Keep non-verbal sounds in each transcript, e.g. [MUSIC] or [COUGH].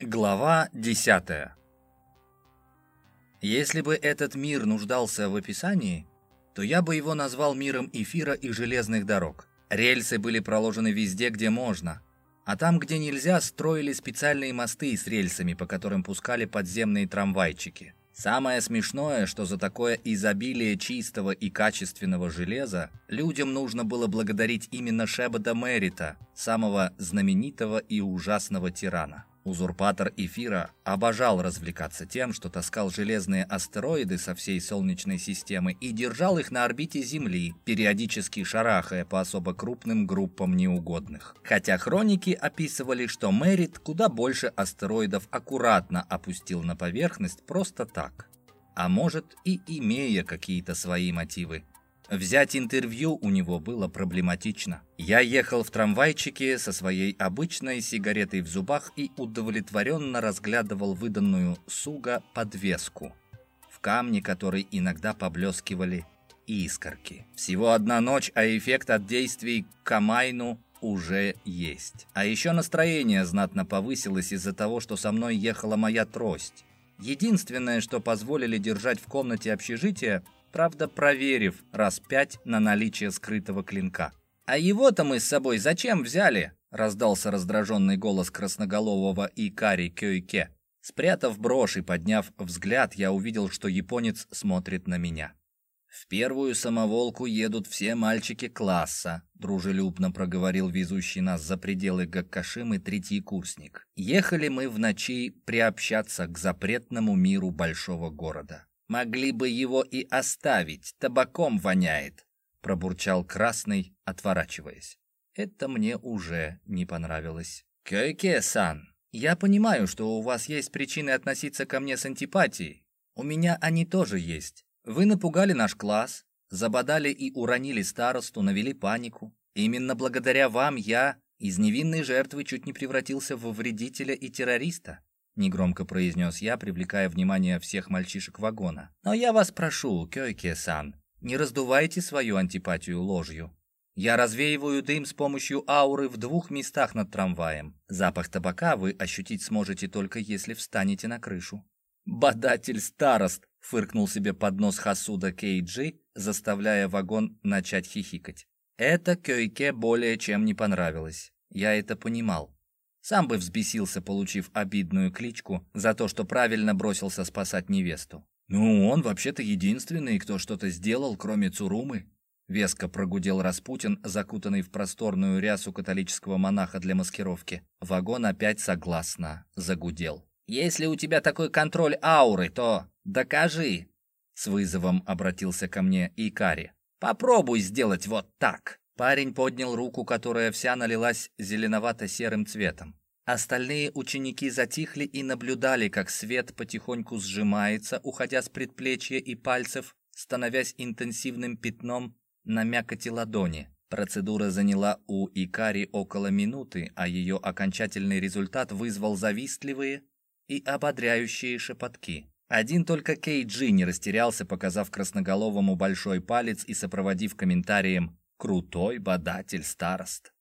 Глава 10. Если бы этот мир нуждался в описании, то я бы его назвал миром эфира и железных дорог. Рельсы были проложены везде, где можно, а там, где нельзя, строили специальные мосты с рельсами, по которым пускали подземные трамвайчики. Самое смешное, что за такое изобилие чистого и качественного железа людям нужно было благодарить именно Шебада Мерита, самого знаменитого и ужасного тирана. Узурпатор Эфира обожал развлекаться тем, что таскал железные астероиды со всей Солнечной системы и держал их на орбите Земли, периодически шарахая по особо крупным группам неугодных. Хотя хроники описывали, что Мэрит куда больше астероидов аккуратно опустил на поверхность просто так. А может и имея какие-то свои мотивы. Взять интервью у него было проблематично. Я ехал в трамвайчике со своей обычной сигаретой в зубах и удовлетворенно разглядывал выданную Суга подвеску, в камне которой иногда поблескивали искорки. Всего одна ночь, а эффект от действий Камайну уже есть. А еще настроение знатно повысилось из-за того, что со мной ехала моя трость. Единственное, что позволили держать в комнате общежития – правда проверив раз пять на наличие скрытого клинка. «А его-то мы с собой зачем взяли?» — раздался раздраженный голос красноголового Икари Кёйке. Спрятав брошь и подняв взгляд, я увидел, что японец смотрит на меня. «В первую самоволку едут все мальчики класса», — дружелюбно проговорил везущий нас за пределы Гаккашимы третий курсник. «Ехали мы в ночи приобщаться к запретному миру большого города. Могли бы его и оставить, табаком воняет, пробурчал Красный, отворачиваясь. Это мне уже не понравилось. Кёйке-сан, я понимаю, что у вас есть причины относиться ко мне с антипатией. У меня они тоже есть. Вы напугали наш класс, забодали и уронили старосту, навели панику. Именно благодаря вам я из невинной жертвы чуть не превратился в вредителя и террориста негромко произнес я, привлекая внимание всех мальчишек вагона. Но я вас прошу, Кёйке-сан, не раздувайте свою антипатию ложью. Я развеиваю дым с помощью ауры в двух местах над трамваем. Запах табака вы ощутить сможете только если встанете на крышу. Бодатель старост, фыркнул себе под нос Хасуда Кейджи, заставляя вагон начать хихикать. Это Кёйке более чем не понравилось. Я это понимал. Сам бы взбесился, получив обидную кличку за то, что правильно бросился спасать невесту. «Ну, он вообще-то единственный, кто что-то сделал, кроме Цурумы», Веско прогудел Распутин, закутанный в просторную рясу католического монаха для маскировки. Вагон опять согласно загудел. «Если у тебя такой контроль ауры, то докажи!» С вызовом обратился ко мне Икари. «Попробуй сделать вот так!» Парень поднял руку, которая вся налилась зеленовато-серым цветом. Остальные ученики затихли и наблюдали, как свет потихоньку сжимается, уходя с предплечья и пальцев, становясь интенсивным пятном на мякоти ладони. Процедура заняла у Икари около минуты, а ее окончательный результат вызвал завистливые и ободряющие шепотки. Один только Кейджи не растерялся, показав красноголовому большой палец и сопроводив комментарием «Крутой бодатель старост».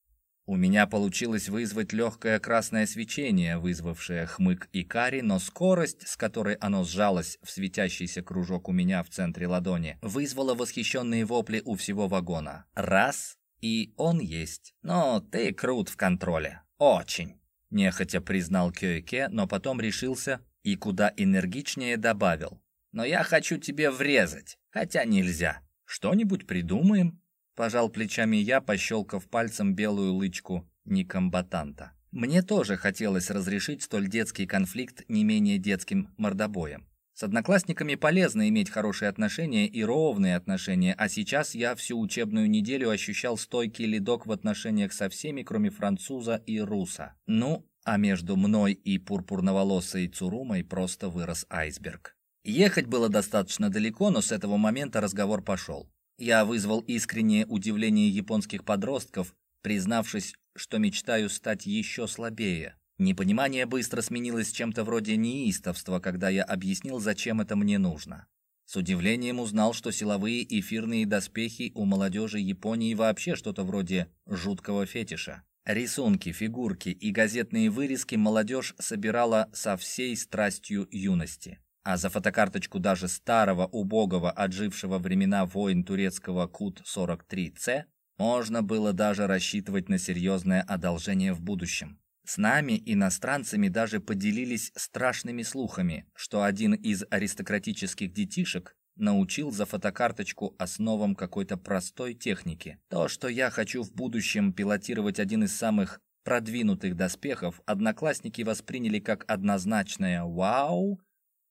У меня получилось вызвать легкое красное свечение, вызвавшее хмык и кари, но скорость, с которой оно сжалось в светящийся кружок у меня в центре ладони, вызвала восхищенные вопли у всего вагона. Раз, и он есть. Но ты крут в контроле. Очень. Нехотя признал Кёйке, но потом решился и куда энергичнее добавил. Но я хочу тебе врезать, хотя нельзя. Что-нибудь придумаем? Пожал плечами я, пощелкав пальцем белую лычку некомбатанта. Мне тоже хотелось разрешить столь детский конфликт не менее детским мордобоем. С одноклассниками полезно иметь хорошие отношения и ровные отношения, а сейчас я всю учебную неделю ощущал стойкий ледок в отношениях со всеми, кроме француза и руса. Ну, а между мной и пурпурноволосой Цурумой просто вырос айсберг. Ехать было достаточно далеко, но с этого момента разговор пошел. Я вызвал искреннее удивление японских подростков, признавшись, что мечтаю стать еще слабее. Непонимание быстро сменилось чем-то вроде неистовства, когда я объяснил, зачем это мне нужно. С удивлением узнал, что силовые эфирные доспехи у молодежи Японии вообще что-то вроде жуткого фетиша. Рисунки, фигурки и газетные вырезки молодежь собирала со всей страстью юности. А за фотокарточку даже старого, убогого, отжившего времена воин турецкого КУТ-43С можно было даже рассчитывать на серьезное одолжение в будущем. С нами, иностранцами, даже поделились страшными слухами, что один из аристократических детишек научил за фотокарточку основам какой-то простой техники. То, что я хочу в будущем пилотировать один из самых продвинутых доспехов, одноклассники восприняли как однозначное «Вау!»,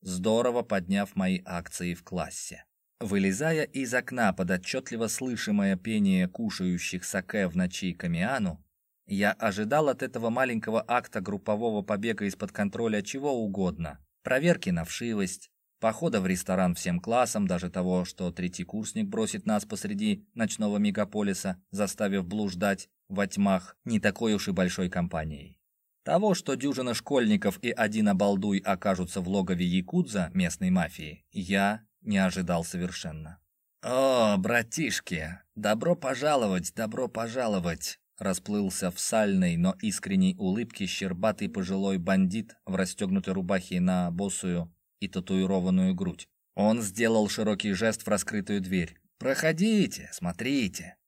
здорово подняв мои акции в классе. Вылезая из окна под отчетливо слышимое пение кушающих саке в ночи камиану, я ожидал от этого маленького акта группового побега из-под контроля чего угодно. Проверки на вшивость, Похода в ресторан всем классом, даже того, что третий курсник бросит нас посреди ночного мегаполиса, заставив блуждать во тьмах не такой уж и большой компанией. Того, что дюжина школьников и один обалдуй окажутся в логове якудза местной мафии, я не ожидал совершенно. «О, братишки, добро пожаловать, добро пожаловать!» Расплылся в сальной, но искренней улыбке щербатый пожилой бандит в расстегнутой рубахе на босую и татуированную грудь. Он сделал широкий жест в раскрытую дверь. «Проходите, смотрите».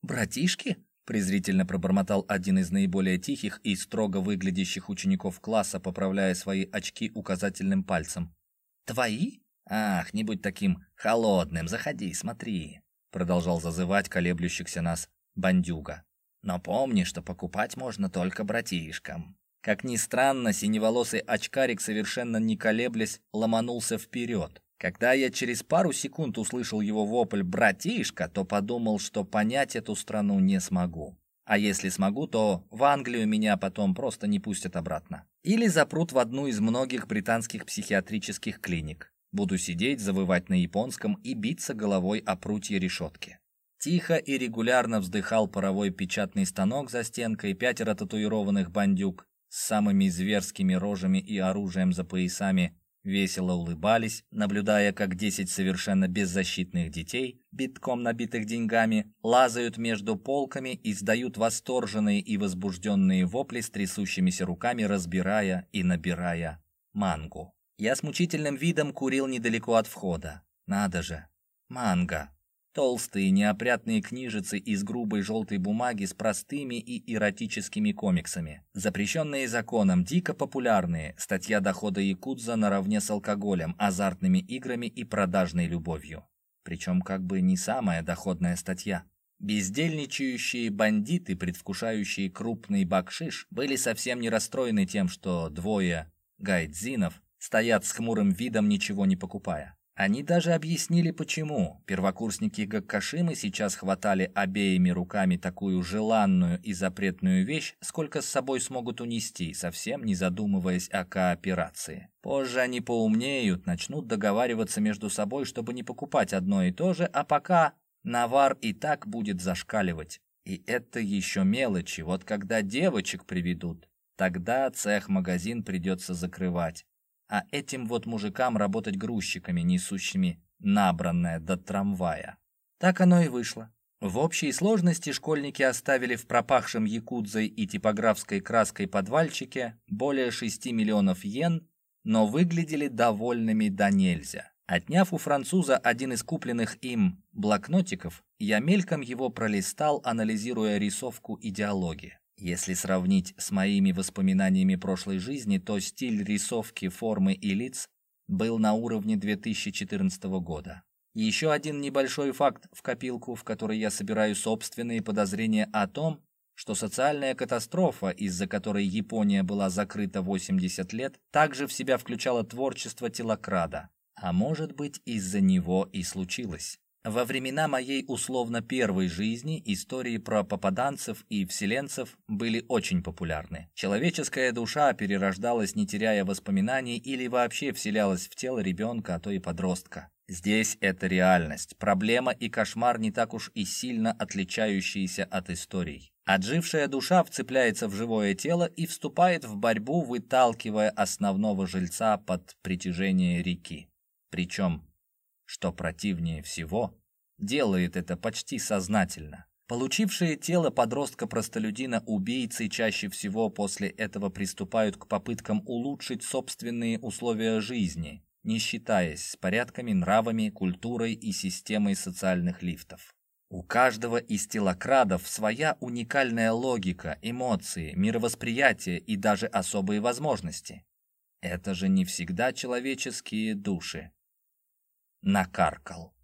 «Братишки?» — презрительно пробормотал один из наиболее тихих и строго выглядящих учеников класса, поправляя свои очки указательным пальцем. «Твои? Ах, не будь таким холодным, заходи, смотри», — продолжал зазывать колеблющихся нас бандюга. «Но помни, что покупать можно только братишкам». Как ни странно, синеволосый очкарик, совершенно не колеблясь, ломанулся вперед. Когда я через пару секунд услышал его вопль «братишка», то подумал, что понять эту страну не смогу. А если смогу, то в Англию меня потом просто не пустят обратно. Или запрут в одну из многих британских психиатрических клиник. Буду сидеть, завывать на японском и биться головой о прутье решетки. Тихо и регулярно вздыхал паровой печатный станок за стенкой, пятеро татуированных бандюк с самыми зверскими рожами и оружием за поясами весело улыбались, наблюдая, как десять совершенно беззащитных детей, битком набитых деньгами, лазают между полками и издают восторженные и возбужденные вопли с трясущимися руками, разбирая и набирая мангу. Я с мучительным видом курил недалеко от входа. Надо же, манга. Толстые неопрятные книжицы из грубой желтой бумаги с простыми и эротическими комиксами. Запрещенные законом, дико популярные, статья дохода якудза наравне с алкоголем, азартными играми и продажной любовью. Причем как бы не самая доходная статья. Бездельничающие бандиты, предвкушающие крупный бакшиш, были совсем не расстроены тем, что двое гайдзинов стоят с хмурым видом, ничего не покупая. Они даже объяснили, почему. Первокурсники Гаккашимы сейчас хватали обеими руками такую желанную и запретную вещь, сколько с собой смогут унести, совсем не задумываясь о кооперации. Позже они поумнеют, начнут договариваться между собой, чтобы не покупать одно и то же, а пока навар и так будет зашкаливать. И это еще мелочи. Вот когда девочек приведут, тогда цех-магазин придется закрывать а этим вот мужикам работать грузчиками, несущими набранное до трамвая. Так оно и вышло. В общей сложности школьники оставили в пропахшем якудзой и типографской краской подвальчике более 6 миллионов йен, но выглядели довольными до нельзя. Отняв у француза один из купленных им блокнотиков, я мельком его пролистал, анализируя рисовку идеологии. Если сравнить с моими воспоминаниями прошлой жизни, то стиль рисовки формы и лиц был на уровне 2014 года. Еще один небольшой факт в копилку, в которой я собираю собственные подозрения о том, что социальная катастрофа, из-за которой Япония была закрыта 80 лет, также в себя включала творчество телокрада. А может быть, из-за него и случилось. Во времена моей условно первой жизни истории про попаданцев и вселенцев были очень популярны. Человеческая душа перерождалась, не теряя воспоминаний, или вообще вселялась в тело ребенка, а то и подростка. Здесь это реальность, проблема и кошмар не так уж и сильно отличающиеся от историй. Отжившая душа вцепляется в живое тело и вступает в борьбу, выталкивая основного жильца под притяжение реки. Причем что противнее всего, делает это почти сознательно. Получившие тело подростка-простолюдина убийцы чаще всего после этого приступают к попыткам улучшить собственные условия жизни, не считаясь с порядками, нравами, культурой и системой социальных лифтов. У каждого из телокрадов своя уникальная логика, эмоции, мировосприятие и даже особые возможности. Это же не всегда человеческие души. Накаркал.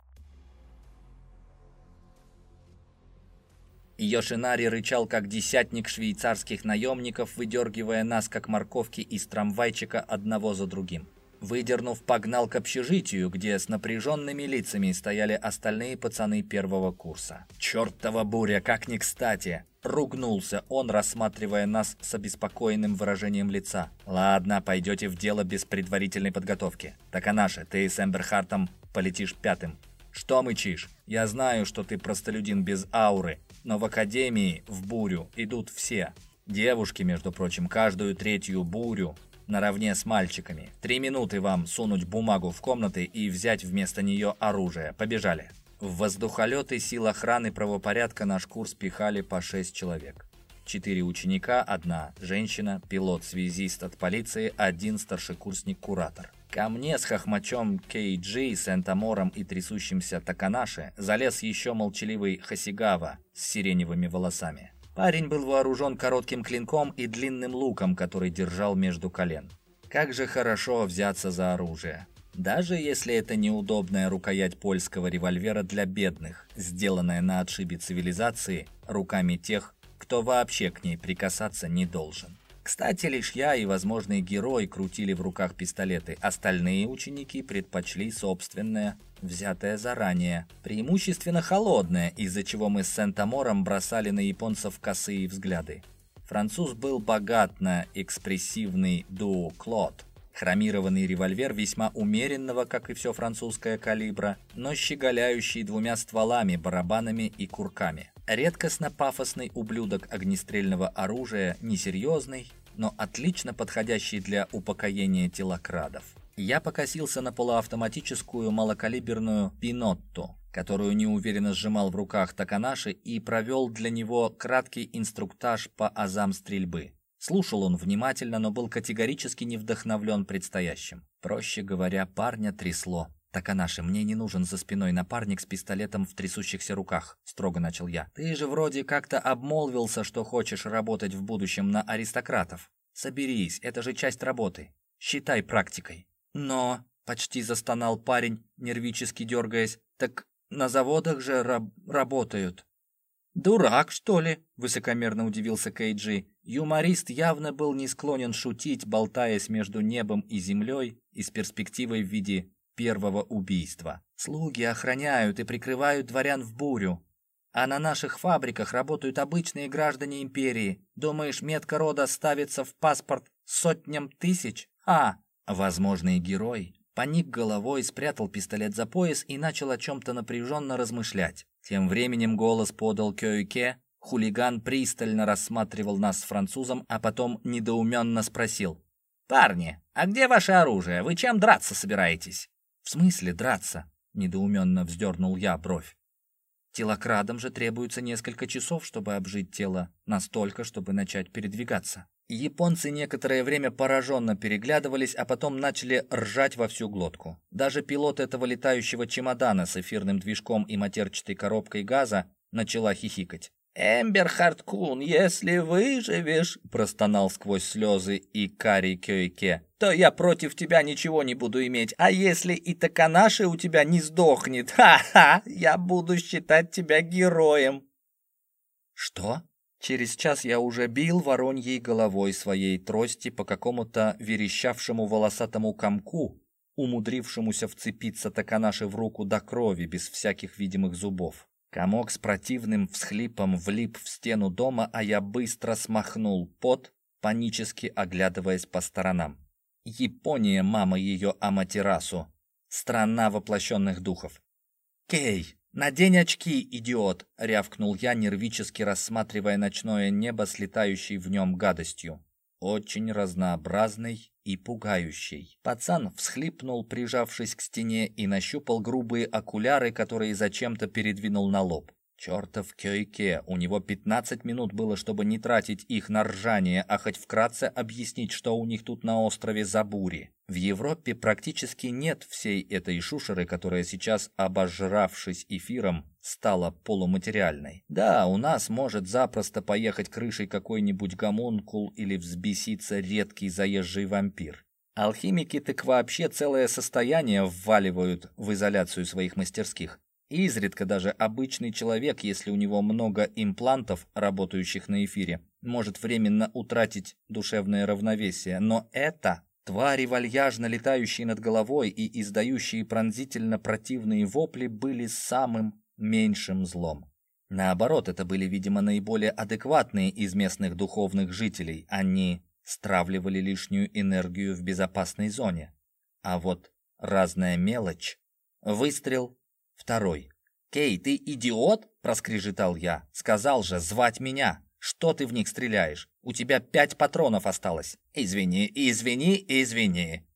Йошинари рычал, как десятник швейцарских наемников, выдергивая нас, как морковки, из трамвайчика одного за другим. Выдернув, погнал к общежитию, где с напряженными лицами стояли остальные пацаны первого курса. «Чертова буря, как не кстати!» Ругнулся он, рассматривая нас с обеспокоенным выражением лица. «Ладно, пойдете в дело без предварительной подготовки. Так а наши, ты с Эмберхартом полетишь пятым. Что мычишь? Я знаю, что ты простолюдин без ауры, но в академии в бурю идут все. Девушки, между прочим, каждую третью бурю наравне с мальчиками. Три минуты вам сунуть бумагу в комнаты и взять вместо нее оружие. Побежали. В воздухолеты сил охраны правопорядка наш курс пихали по шесть человек. Четыре ученика, одна женщина, пилот-связист от полиции, один старшекурсник-куратор. Ко мне с хохмачом Кейджи, Сентамором и трясущимся Таканаши залез еще молчаливый Хасигава с сиреневыми волосами. Парень был вооружен коротким клинком и длинным луком, который держал между колен. Как же хорошо взяться за оружие. Даже если это неудобная рукоять польского револьвера для бедных, сделанная на отшибе цивилизации руками тех, кто вообще к ней прикасаться не должен. Кстати, лишь я и возможный герой крутили в руках пистолеты. Остальные ученики предпочли собственное, взятое заранее, преимущественно холодное, из-за чего мы с Сентамором бросали на японцев косые взгляды. Француз был богат на экспрессивный дуо Клод, хромированный револьвер весьма умеренного, как и все французское калибра, но щеголяющий двумя стволами, барабанами и курками. Редкостно пафосный ублюдок огнестрельного оружия, несерьезный, но отлично подходящий для упокоения телокрадов. Я покосился на полуавтоматическую малокалиберную «Пинотту», которую неуверенно сжимал в руках Таканаши и провел для него краткий инструктаж по азам стрельбы. Слушал он внимательно, но был категорически не вдохновлен предстоящим. Проще говоря, парня трясло. «Таканаши, мне не нужен за спиной напарник с пистолетом в трясущихся руках», — строго начал я. «Ты же вроде как-то обмолвился, что хочешь работать в будущем на аристократов. Соберись, это же часть работы. Считай практикой». «Но...» — почти застонал парень, нервически дергаясь. «Так на заводах же раб работают». «Дурак, что ли?» — высокомерно удивился Кейджи. Юморист явно был не склонен шутить, болтаясь между небом и землей и с перспективой в виде первого убийства. Слуги охраняют и прикрывают дворян в бурю. А на наших фабриках работают обычные граждане империи. Думаешь, метка рода ставится в паспорт сотням тысяч? А, возможный герой поник головой, спрятал пистолет за пояс и начал о чем-то напряженно размышлять. Тем временем голос подал Кёйке. Хулиган пристально рассматривал нас с французом, а потом недоуменно спросил. «Парни, а где ваше оружие? Вы чем драться собираетесь?» «В смысле драться?» — недоуменно вздернул я бровь. Телокрадам же требуется несколько часов, чтобы обжить тело, настолько, чтобы начать передвигаться. Японцы некоторое время пораженно переглядывались, а потом начали ржать во всю глотку. Даже пилот этого летающего чемодана с эфирным движком и матерчатой коробкой газа начала хихикать. «Эмбер Харткун, если выживешь», — простонал сквозь слезы и Кари Кёйке, «то я против тебя ничего не буду иметь, а если и Таканаши у тебя не сдохнет, [LAUGHS] ха-ха, я буду считать тебя героем». «Что?» Через час я уже бил вороньей головой своей трости по какому-то верещавшему волосатому комку, умудрившемуся вцепиться Таканаши в руку до крови без всяких видимых зубов. Комок с противным всхлипом влип в стену дома, а я быстро смахнул пот, панически оглядываясь по сторонам. Япония, мама ее Аматерасу. Страна воплощенных духов. «Кей, надень очки, идиот!» — рявкнул я, нервически рассматривая ночное небо с в нем гадостью очень разнообразный и пугающий. Пацан всхлипнул, прижавшись к стене, и нащупал грубые окуляры, которые зачем-то передвинул на лоб. Чертов Кёйке, у него 15 минут было, чтобы не тратить их на ржание, а хоть вкратце объяснить, что у них тут на острове за бури. В Европе практически нет всей этой шушеры, которая сейчас, обожравшись эфиром, стала полуматериальной. Да, у нас может запросто поехать крышей какой-нибудь гомункул или взбеситься редкий заезжий вампир. Алхимики так вообще целое состояние вваливают в изоляцию своих мастерских. Изредка даже обычный человек, если у него много имплантов, работающих на эфире, может временно утратить душевное равновесие. Но это твари, вальяжно летающие над головой и издающие пронзительно противные вопли, были самым меньшим злом. Наоборот, это были, видимо, наиболее адекватные из местных духовных жителей. Они стравливали лишнюю энергию в безопасной зоне. А вот разная мелочь... Выстрел второй. «Кей, ты идиот?» – проскрежетал я. «Сказал же, звать меня. Что ты в них стреляешь? У тебя пять патронов осталось. Извини, извини, извини».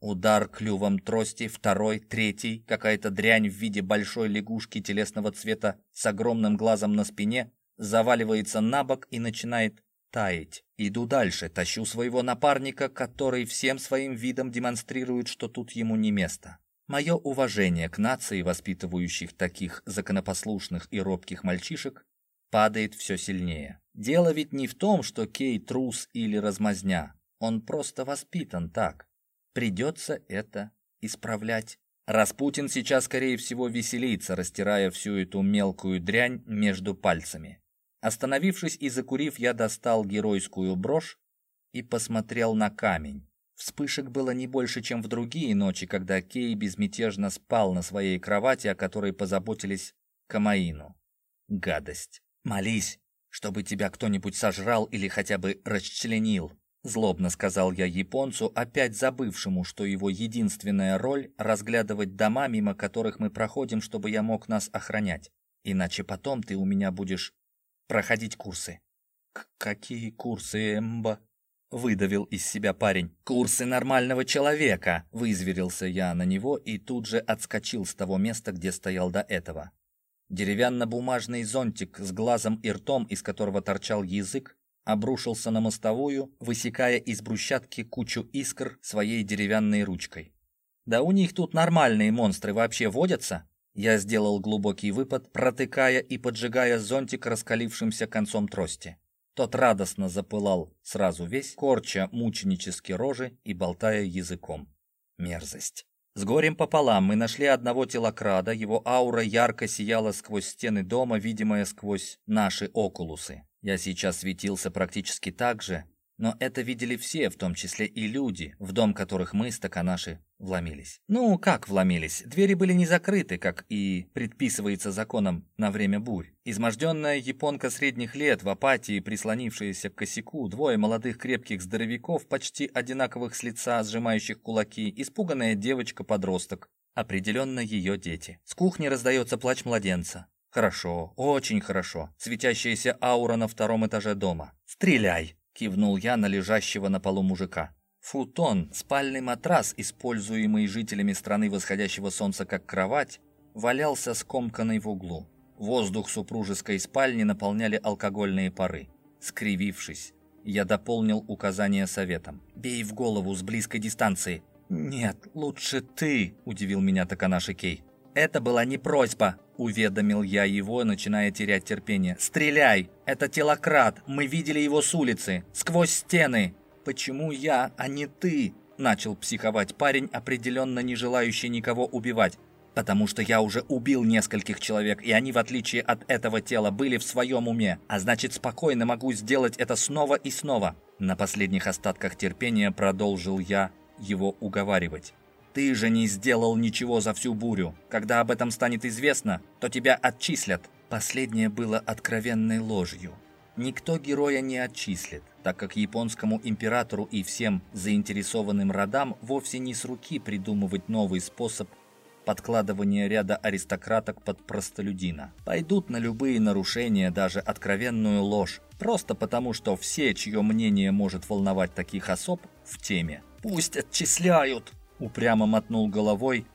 Удар клювом трости, второй, третий, какая-то дрянь в виде большой лягушки телесного цвета с огромным глазом на спине, заваливается на бок и начинает таять. Иду дальше, тащу своего напарника, который всем своим видом демонстрирует, что тут ему не место. Мое уважение к нации, воспитывающих таких законопослушных и робких мальчишек, падает все сильнее. Дело ведь не в том, что Кей трус или размазня. Он просто воспитан так. Придется это исправлять. Распутин сейчас, скорее всего, веселится, растирая всю эту мелкую дрянь между пальцами. Остановившись и закурив, я достал геройскую брошь и посмотрел на камень. Вспышек было не больше, чем в другие ночи, когда Кей безмятежно спал на своей кровати, о которой позаботились Камаину. Гадость. Молись, чтобы тебя кто-нибудь сожрал или хотя бы расчленил. Злобно сказал я японцу, опять забывшему, что его единственная роль — разглядывать дома, мимо которых мы проходим, чтобы я мог нас охранять. Иначе потом ты у меня будешь проходить курсы. К какие курсы, Эмба? Выдавил из себя парень. Курсы нормального человека. Вызверился я на него и тут же отскочил с того места, где стоял до этого. Деревянно-бумажный зонтик с глазом и ртом, из которого торчал язык, обрушился на мостовую, высекая из брусчатки кучу искр своей деревянной ручкой. Да у них тут нормальные монстры вообще водятся, я сделал глубокий выпад, протыкая и поджигая зонтик раскалившимся концом трости. Тот радостно запылал сразу весь, корча мученические рожи и болтая языком. Мерзость. С горем пополам мы нашли одного телокрада, его аура ярко сияла сквозь стены дома, видимая сквозь наши окулусы. Я сейчас светился практически так же, но это видели все, в том числе и люди, в дом которых мы, стаканаши, вломились. Ну, как вломились? Двери были не закрыты, как и предписывается законом на время бурь. Изможденная японка средних лет, в апатии, прислонившаяся к косяку, двое молодых крепких здоровяков, почти одинаковых с лица, сжимающих кулаки, испуганная девочка-подросток. Определенно ее дети. С кухни раздается плач младенца. Хорошо, очень хорошо. Светящаяся аура на втором этаже дома. Стреляй! Кивнул я на лежащего на полу мужика. Футон, спальный матрас, используемый жителями страны восходящего солнца как кровать, валялся скомканный в углу. Воздух супружеской спальни наполняли алкогольные пары. Скривившись, я дополнил указание советом. «Бей в голову с близкой дистанции». «Нет, лучше ты», – удивил меня Таканаши Кей. «Это была не просьба», — уведомил я его, начиная терять терпение. «Стреляй! Это телократ! Мы видели его с улицы! Сквозь стены!» «Почему я, а не ты?» — начал психовать парень, определенно не желающий никого убивать. «Потому что я уже убил нескольких человек, и они, в отличие от этого тела, были в своем уме, а значит, спокойно могу сделать это снова и снова». На последних остатках терпения продолжил я его уговаривать. Ты же не сделал ничего за всю бурю. Когда об этом станет известно, то тебя отчислят. Последнее было откровенной ложью. Никто героя не отчислит, так как японскому императору и всем заинтересованным родам вовсе не с руки придумывать новый способ подкладывания ряда аристократок под простолюдина. Пойдут на любые нарушения, даже откровенную ложь, просто потому что все, чье мнение может волновать таких особ, в теме. «Пусть отчисляют!» Упрямо мотнул головой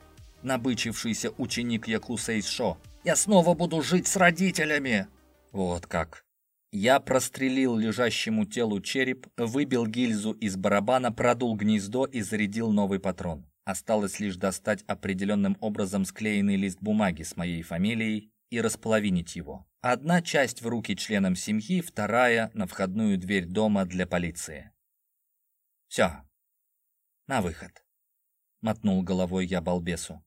набычившийся ученик Якусейшо. Я снова буду жить с родителями!» Вот как. Я прострелил лежащему телу череп, выбил гильзу из барабана, продул гнездо и зарядил новый патрон. Осталось лишь достать определенным образом склеенный лист бумаги с моей фамилией и располовинить его. Одна часть в руки членам семьи, вторая на входную дверь дома для полиции. Все. На выход. Мотнул головой я балбесу.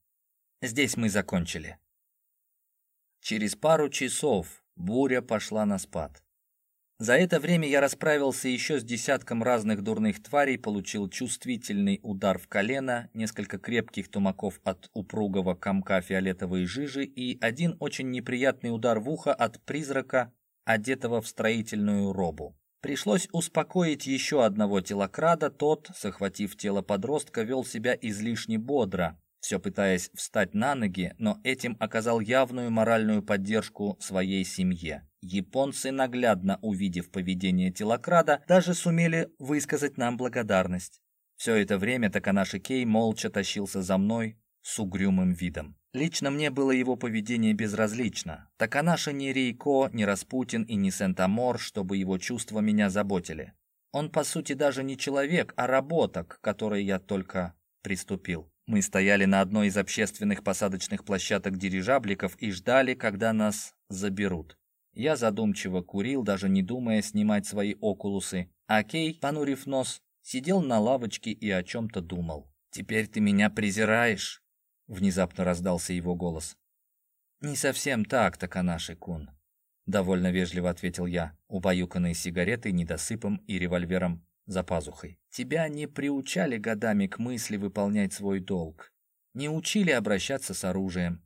Здесь мы закончили. Через пару часов буря пошла на спад. За это время я расправился еще с десятком разных дурных тварей, получил чувствительный удар в колено, несколько крепких тумаков от упругого комка фиолетовой жижи и один очень неприятный удар в ухо от призрака, одетого в строительную робу. Пришлось успокоить еще одного телокрада, тот, захватив тело подростка, вел себя излишне бодро, все пытаясь встать на ноги, но этим оказал явную моральную поддержку своей семье. Японцы, наглядно увидев поведение телокрада, даже сумели высказать нам благодарность. Все это время Таканаши Кей молча тащился за мной с угрюмым видом. Лично мне было его поведение безразлично. Таканаши не Рейко, не Распутин и не Сент-Амор, чтобы его чувства меня заботили. Он, по сути, даже не человек, а работа, к которой я только приступил. Мы стояли на одной из общественных посадочных площадок дирижабликов и ждали, когда нас заберут. Я задумчиво курил, даже не думая снимать свои окулусы, а Кей, понурив нос, сидел на лавочке и о чем-то думал. «Теперь ты меня презираешь?» — внезапно раздался его голос. «Не совсем так, Таканаши-кун», — довольно вежливо ответил я, убаюканный сигаретой, недосыпом и револьвером за пазухой. «Тебя не приучали годами к мысли выполнять свой долг, не учили обращаться с оружием.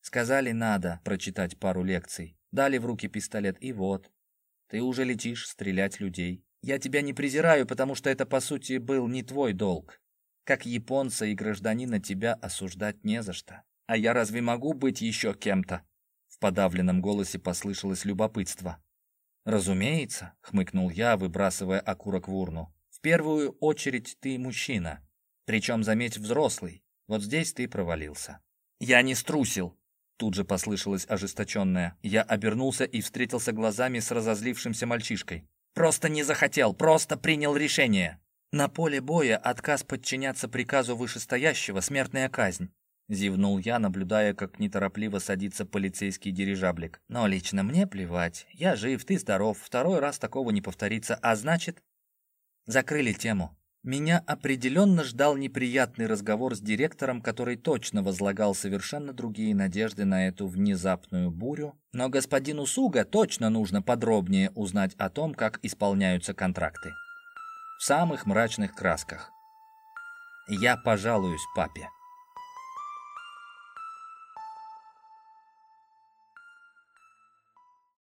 Сказали, надо прочитать пару лекций, Дали в руки пистолет, и вот. Ты уже летишь стрелять людей. Я тебя не презираю, потому что это, по сути, был не твой долг. Как японца и гражданина тебя осуждать не за что. А я разве могу быть еще кем-то?» В подавленном голосе послышалось любопытство. «Разумеется», — хмыкнул я, выбрасывая окурок в урну. «В первую очередь ты мужчина. Причем, заметь, взрослый. Вот здесь ты провалился». «Я не струсил», Тут же послышалось ожесточенное. Я обернулся и встретился глазами с разозлившимся мальчишкой. «Просто не захотел, просто принял решение!» «На поле боя отказ подчиняться приказу вышестоящего — смертная казнь», — зевнул я, наблюдая, как неторопливо садится полицейский дирижаблик. «Но лично мне плевать. Я жив, ты здоров, второй раз такого не повторится, а значит...» Закрыли тему. Меня определенно ждал неприятный разговор с директором, который точно возлагал совершенно другие надежды на эту внезапную бурю, но господину Суга точно нужно подробнее узнать о том, как исполняются контракты. В самых мрачных красках. Я пожалуюсь папе.